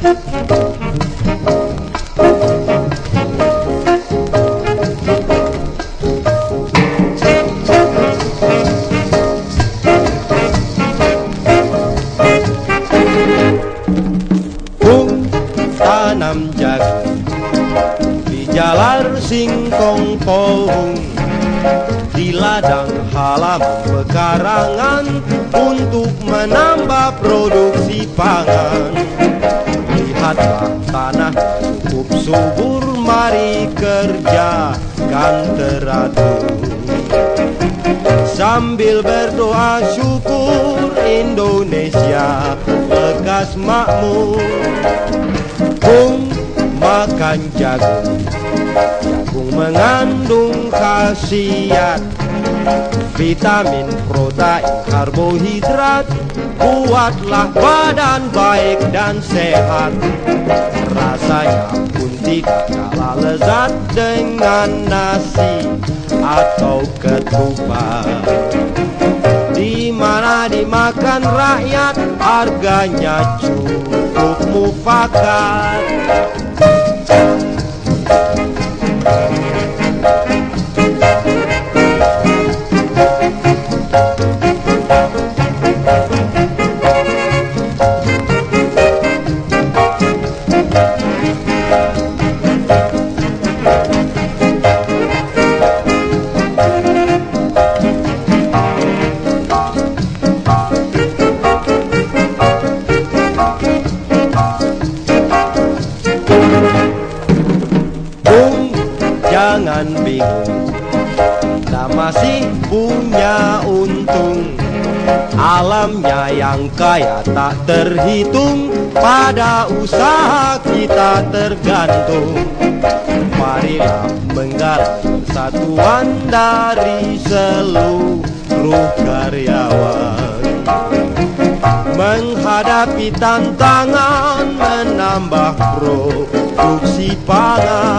Tanam di jalan singkong pohon di ladang halaman pekarangan untuk menambah produksi pangan. Lihatlah tanah. Cukup subur, mari kerjakan teratur. Sambil berdoa syukur Indonesia lekas makmur. Bung makan jagung Jagung mengandung khasiat. Vitamin, protein, karbohidrat. Buatlah badan baik dan sehat. Rasanya pun tidak kalah lezat dengan nasi atau ketupat. Di mana dimakan rakyat harganya cukup mufakat jangan bingung. Kita masih punya untung Alamnya yang kaya tak terhitung Pada usaha kita tergantung. Marilah menggalang persatuan dari seluruh karyawan. Menghadapi tantangan menambah produksi pangan